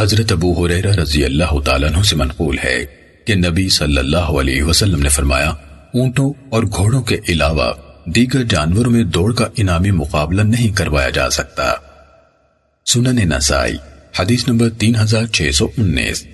حضرت ابو حریرہ رضی اللہ تعالیٰ عنہ سے منقول ہے کہ نبی صلی اللہ علیہ وسلم نے فرمایا، اونٹوں اور گھوڑوں کے علاوہ دیگر جانوروں میں دوڑ کا انعامی مقابلہ نہیں کروایا جا سکتا۔ سنن نسائی، حدیث نمبر تین ہزار چھ سو انیس۔